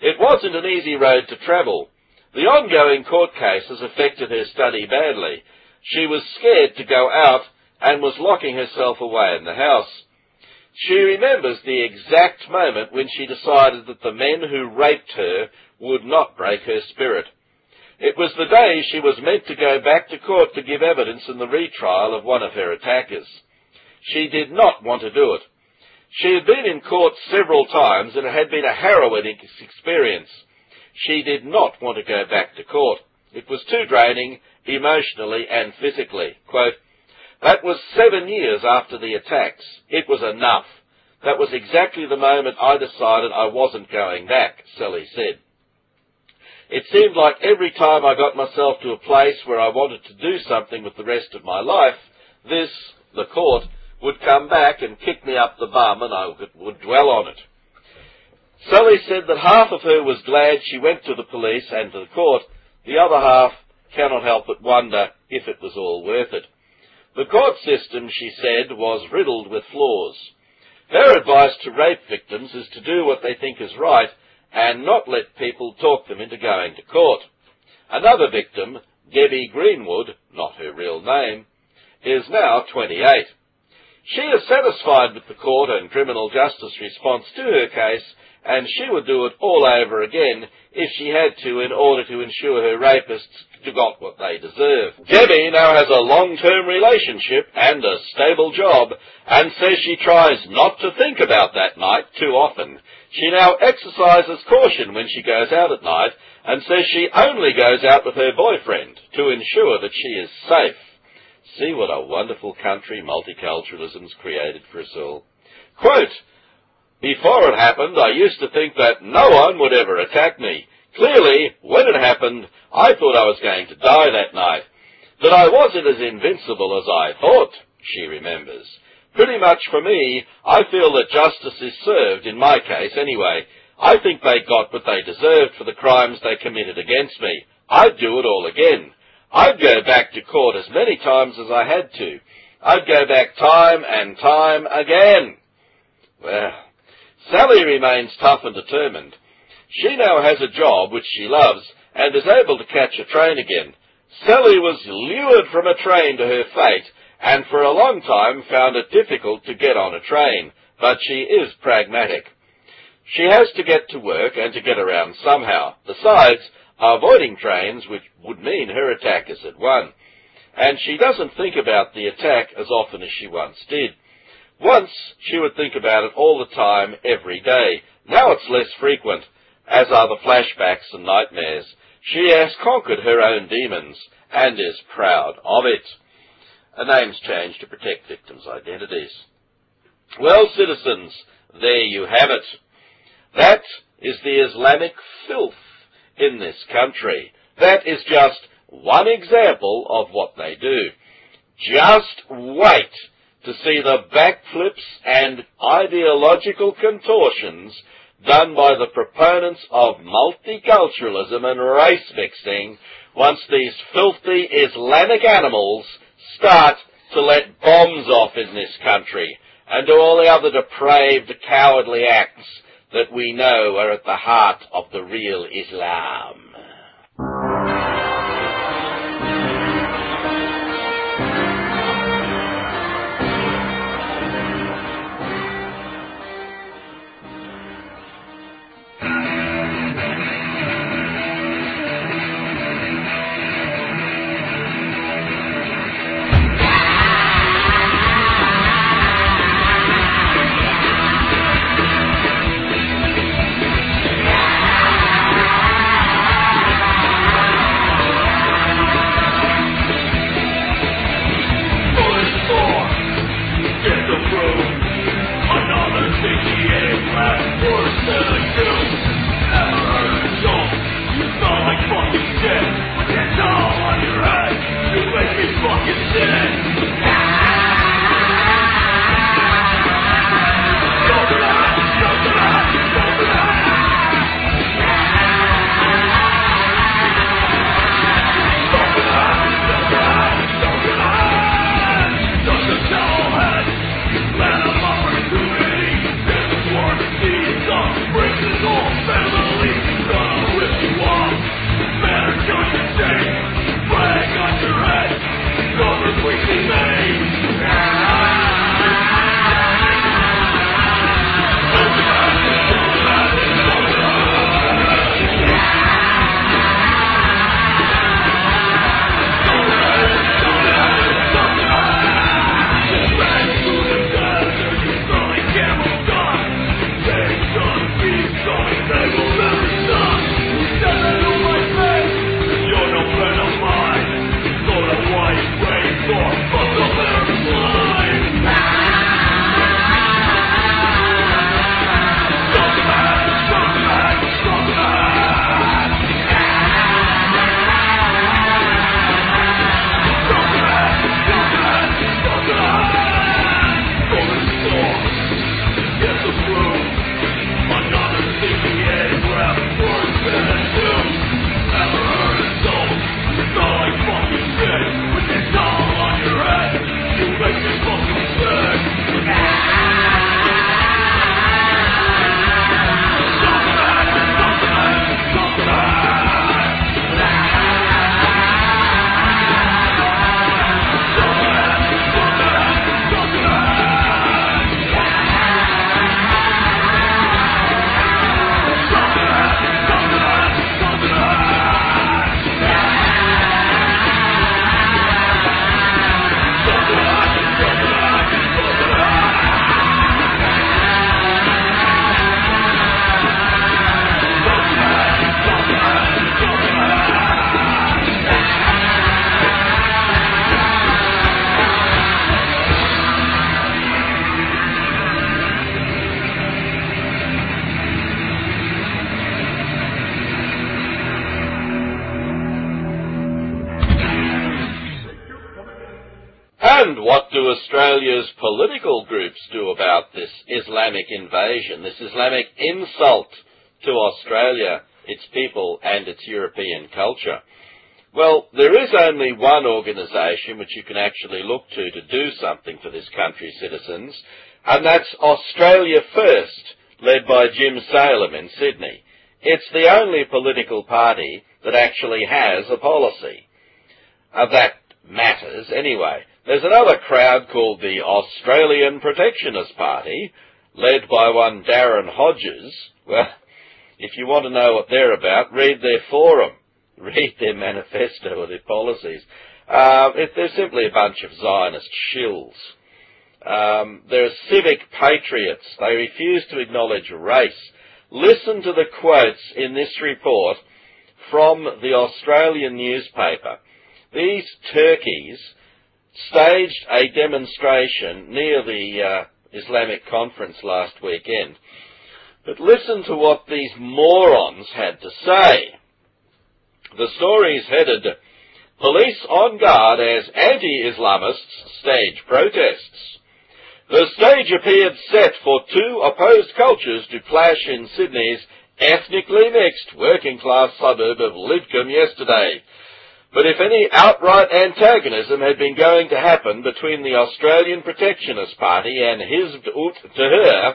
It wasn't an easy road to travel. The ongoing court case has affected her study badly. She was scared to go out and was locking herself away in the house. She remembers the exact moment when she decided that the men who raped her would not break her spirit. It was the day she was meant to go back to court to give evidence in the retrial of one of her attackers. She did not want to do it. She had been in court several times and it had been a harrowing experience. She did not want to go back to court. It was too draining, emotionally and physically. Quote, that was seven years after the attacks. It was enough. That was exactly the moment I decided I wasn't going back, Sally said. It seemed like every time I got myself to a place where I wanted to do something with the rest of my life, this, the court, would come back and kick me up the bum and I would dwell on it. Sally said that half of her was glad she went to the police and to the court, the other half cannot help but wonder if it was all worth it. The court system, she said, was riddled with flaws. Her advice to rape victims is to do what they think is right and not let people talk them into going to court. Another victim, Debbie Greenwood, not her real name, is now 28. She is satisfied with the court and criminal justice response to her case, and she would do it all over again if she had to in order to ensure her rapists got what they deserve. Debbie now has a long-term relationship and a stable job, and says she tries not to think about that night too often. She now exercises caution when she goes out at night, and says she only goes out with her boyfriend to ensure that she is safe. See what a wonderful country multiculturalism's created for us all. Quote, Before it happened, I used to think that no one would ever attack me. Clearly, when it happened, I thought I was going to die that night. That I wasn't as invincible as I thought, she remembers. Pretty much for me, I feel that justice is served, in my case anyway. I think they got what they deserved for the crimes they committed against me. I'd do it all again. I'd go back to court as many times as I had to. I'd go back time and time again. Well, Sally remains tough and determined. She now has a job which she loves and is able to catch a train again. Sally was lured from a train to her fate and for a long time found it difficult to get on a train, but she is pragmatic. She has to get to work and to get around somehow. Besides, avoiding trains, which would mean her attack is at one. And she doesn't think about the attack as often as she once did. Once, she would think about it all the time, every day. Now it's less frequent, as are the flashbacks and nightmares. She has conquered her own demons, and is proud of it. A name's changed to protect victims' identities. Well, citizens, there you have it. That is the Islamic filth in this country. That is just one example of what they do. Just wait to see the backflips and ideological contortions done by the proponents of multiculturalism and race mixing once these filthy Islamic animals start to let bombs off in this country and do all the other depraved, cowardly acts that we know are at the heart of the real Islam. Do about this Islamic invasion, this Islamic insult to Australia, its people and its European culture? Well, there is only one organisation which you can actually look to to do something for this country's citizens, and that's Australia First, led by Jim Saleam in Sydney. It's the only political party that actually has a policy. Uh, that matters anyway. There's another crowd called the Australian Protectionist Party, led by one Darrin Hodges. Well, if you want to know what they're about, read their forum, read their manifesto or their policies. Uh, they're simply a bunch of Zionist shills. Um, they're civic patriots. They refuse to acknowledge race. Listen to the quotes in this report from the Australian newspaper. These turkeys staged a demonstration near the uh, Islamic conference last weekend. But listen to what these morons had to say. The story is headed, Police on guard as anti-Islamists stage protests. The stage appeared set for two opposed cultures to clash in Sydney's ethnically mixed working class suburb of Lidcombe yesterday. But if any outright antagonism had been going to happen between the Australian Protectionist Party and Hizb ut Tahrir,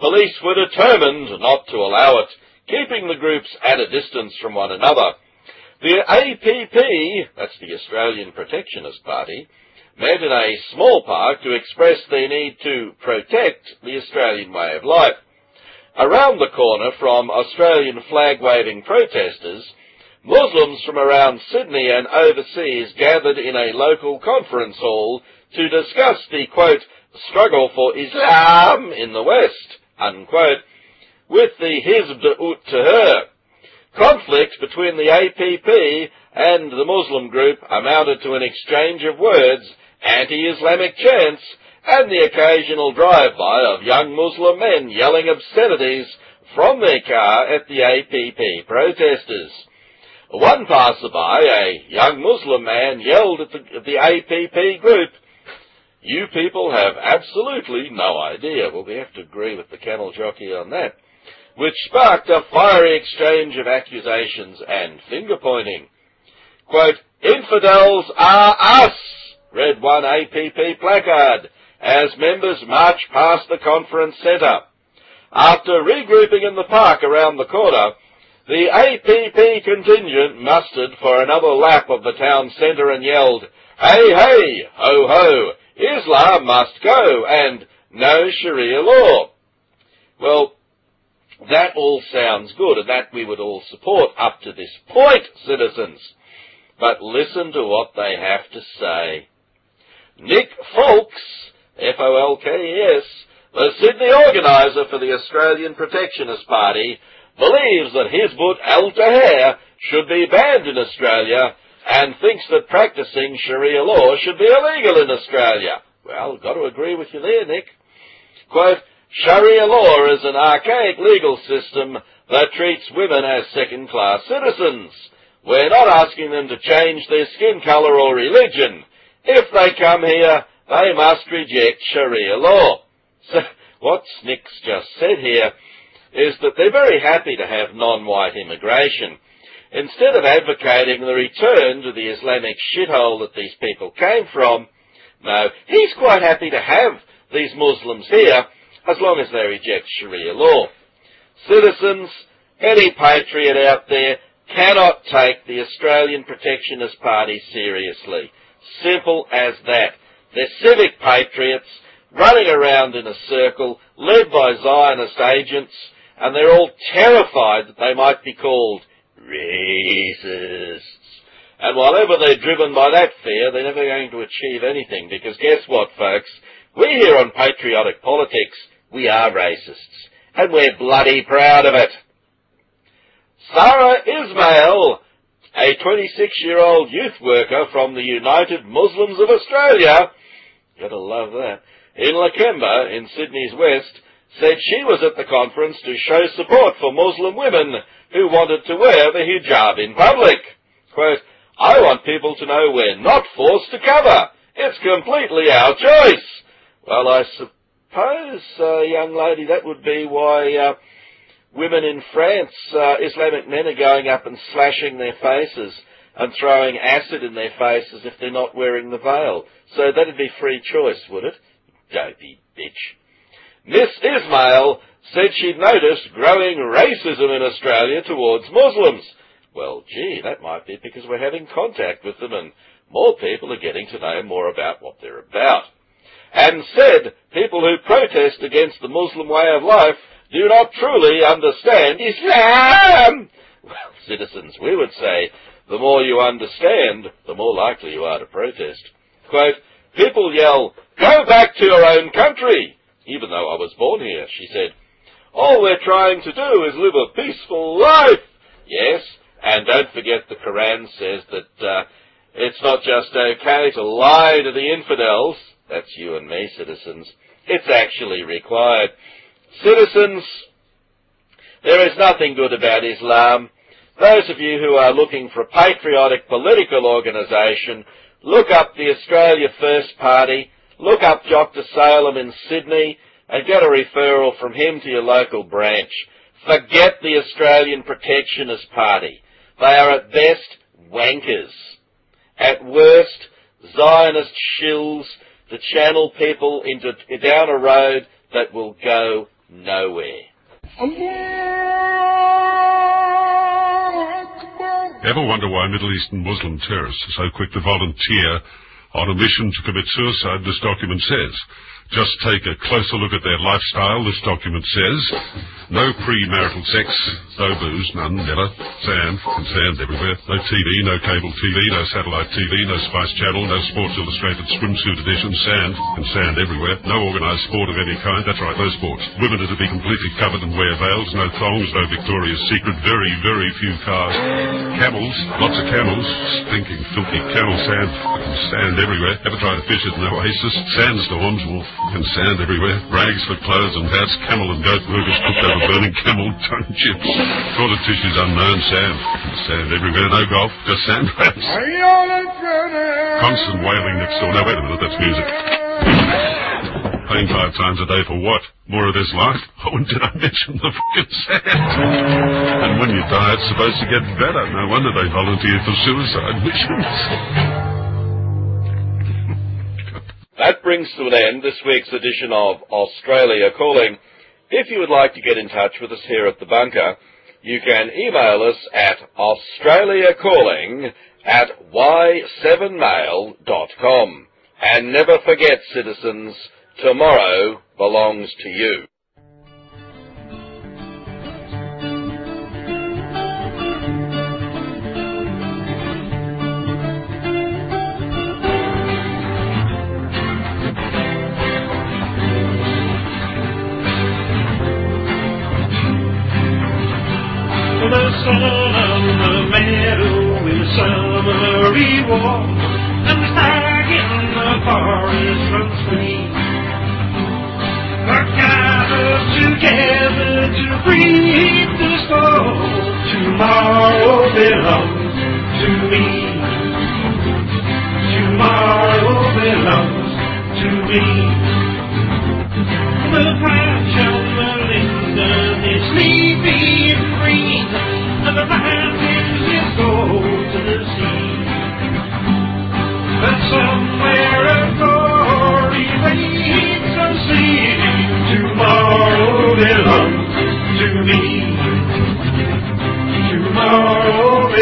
police were determined not to allow it, keeping the groups at a distance from one another. The APP, that's the Australian Protectionist Party, met in a small park to express their need to protect the Australian way of life. Around the corner from Australian flag-waving protesters, Muslims from around Sydney and overseas gathered in a local conference hall to discuss the, quote, struggle for Islam in the West, unquote, with the Hizb ut Tahrir. Conflict between the APP and the Muslim group amounted to an exchange of words, anti-Islamic chants, and the occasional drive-by of young Muslim men yelling obscenities from their car at the APP protesters. One passerby, a young Muslim man, yelled at the, at the APP group, you people have absolutely no idea. Well, we have to agree with the camel jockey on that. Which sparked a fiery exchange of accusations and finger-pointing. Quote, infidels are us, read one APP placard, as members marched past the conference centre. After regrouping in the park around the corner, the APP contingent mustered for another lap of the town centre and yelled, Hey, hey, ho, ho, Islam must go, and no Sharia law. Well, that all sounds good, and that we would all support up to this point, citizens. But listen to what they have to say. Nick Folks, F-O-L-K-S, the Sydney organiser for the Australian Protectionist Party, believes that Hizb ut-Tahrir should be banned in Australia and thinks that practicing Sharia law should be illegal in Australia. Well, got to agree with you there, Nick. Quote, Sharia law is an archaic legal system that treats women as second-class citizens. We're not asking them to change their skin colour or religion. If they come here, they must reject Sharia law. So, what Nick's just said here is that they're very happy to have non-white immigration. Instead of advocating the return to the Islamic shithole that these people came from, no, he's quite happy to have these Muslims here as long as they reject Sharia law. Citizens, any patriot out there cannot take the Australian Protectionist Party seriously. Simple as that. They're civic patriots running around in a circle led by Zionist agents and they're all terrified that they might be called racists. And whatever they're driven by that fear, they're never going to achieve anything, because guess what, folks? We here on Patriotic Politics, we are racists, and we're bloody proud of it. Sarah Ismail, a 26-year-old youth worker from the United Muslims of Australia, gotta love that, in Lakemba, in Sydney's West, said she was at the conference to show support for Muslim women who wanted to wear the hijab in public. Quote, I want people to know we're not forced to cover. It's completely our choice. Well, I suppose, uh, young lady, that would be why uh, women in France, uh, Islamic men are going up and slashing their faces and throwing acid in their faces if they're not wearing the veil. So that'd be free choice, would it? Dopey bitch. Miss Ismail said she'd noticed growing racism in Australia towards Muslims. Well, gee, that might be because we're having contact with them and more people are getting to know more about what they're about. And said people who protest against the Muslim way of life do not truly understand Islam. Well, citizens, we would say the more you understand, the more likely you are to protest. Quote, people yell, go back to your own country. Even though I was born here, she said, all we're trying to do is live a peaceful life. Yes, and don't forget the Quran says that uh, it's not just okay to lie to the infidels. That's you and me, citizens. It's actually required. Citizens, there is nothing good about Islam. Those of you who are looking for a patriotic political organisation, look up the Australia First Party, look up Dr Saleam in Sydney, and get a referral from him to your local branch. Forget the Australian Protectionist Party. They are at best wankers. At worst, Zionist shills to channel people into down a road that will go nowhere. Ever wonder why Middle Eastern Muslim terrorists are so quick to volunteer on a mission to commit suicide, this document says? Just take a closer look at their lifestyle, this document says. No premarital sex, no booze, none, never. Sand, and sand everywhere. No TV, no cable TV, no satellite TV, no Spice Channel, no Sports Illustrated swimsuit edition, sand, and sand everywhere. No organised sport of any kind, that's right, no sports. Women are to be completely covered and wear veils, no thongs, no Victoria's Secret, very, very few cars. Camels, lots of camels, stinking, filthy camel sand, and sand everywhere. Ever try to fish at an oasis? Sandstorms, wolf and sand everywhere. Rags for clothes and hats, camel and goat burgers cooked over burning camel tongue chips. Toilet tissues unknown, sand. Sand everywhere, no golf, just sand traps. Constant wailing next door. Now wait a minute, that's music. Paying five times a day for what? More of this life? Oh, and did I mention the fucking sand? And when you die, it's supposed to get better. No wonder they volunteer for suicide missions. That brings to an end this week's edition of Australia Calling. If you would like to get in touch with us here at the bunker, you can email us at australiacalling at y7mail.com. And never forget, citizens, tomorrow belongs to you. Sun on the meadow in summery walk, and the stag in the forest runs free. Are gathered together to breathe the snow. Tomorrow belongs to me. Tomorrow belongs to me.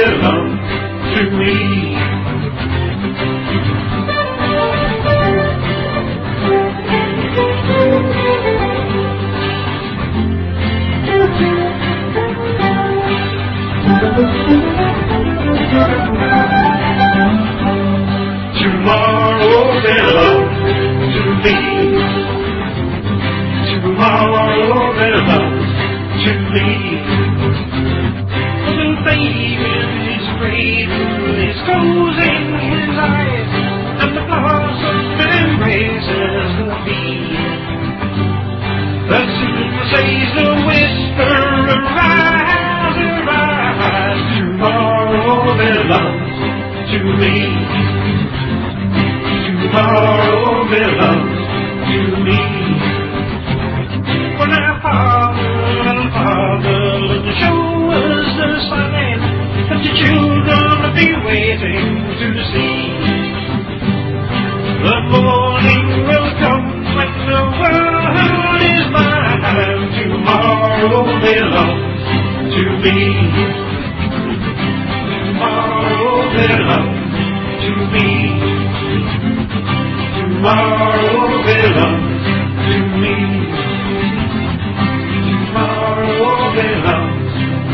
Tomorrow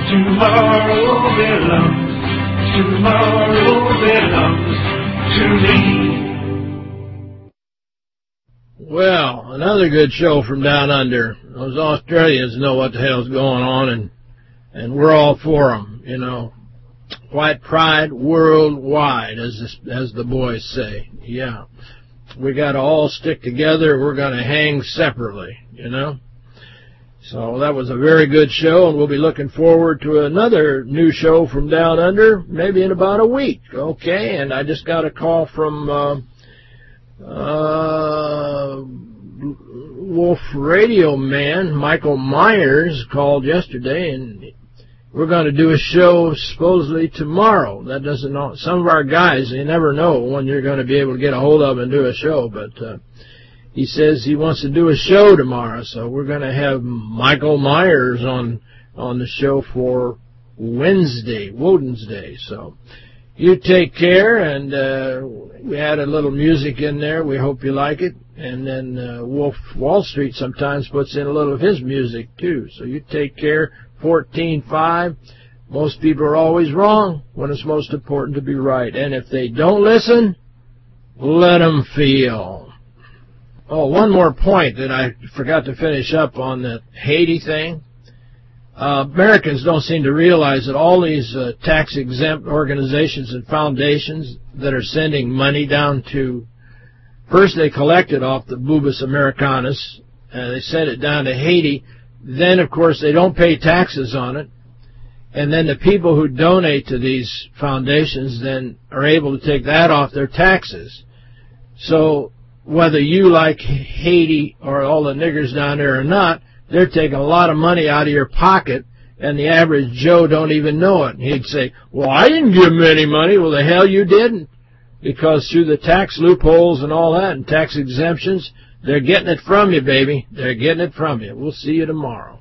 Tomorrow belongs. Tomorrow belongs to me. Well, another good show from down under. Those Australians know what the hell's going on, and and we're all for them, you know. White pride worldwide, as this, as the boys say. Yeah, we got to all stick together. We're going to hang separately, you know. So that was a very good show, and we'll be looking forward to another new show from Down Under, maybe in about a week. Okay, and I just got a call from uh, uh, Wolf Radio man, Michael Myers, called yesterday, and we're going to do a show supposedly tomorrow. That doesn't know. Some of our guys, they never know when you're going to be able to get a hold of and do a show, but uh, he says he wants to do a show tomorrow, so we're going to have Michael Myers on on the show for Wednesday, Woden's Day. So you take care, and uh, we had a little music in there. We hope you like it. And then uh, Wolf Wall Street sometimes puts in a little of his music, too. So you take care. 14.5. Most people are always wrong when it's most important to be right. And if they don't listen, let them feel. Oh, one more point that I forgot to finish up on the Haiti thing. Uh, Americans don't seem to realize that all these uh, tax-exempt organizations and foundations that are sending money down to, first they collect it off the Boobus Americanus, and they send it down to Haiti, then, of course, they don't pay taxes on it. And then the people who donate to these foundations then are able to take that off their taxes. So whether you like Haiti or all the niggers down there or not, they're taking a lot of money out of your pocket, and the average Joe don't even know it. And he'd say, well, I didn't give them any money. Well, the hell you didn't. Because through the tax loopholes and all that and tax exemptions, they're getting it from you, baby. They're getting it from you. We'll see you tomorrow.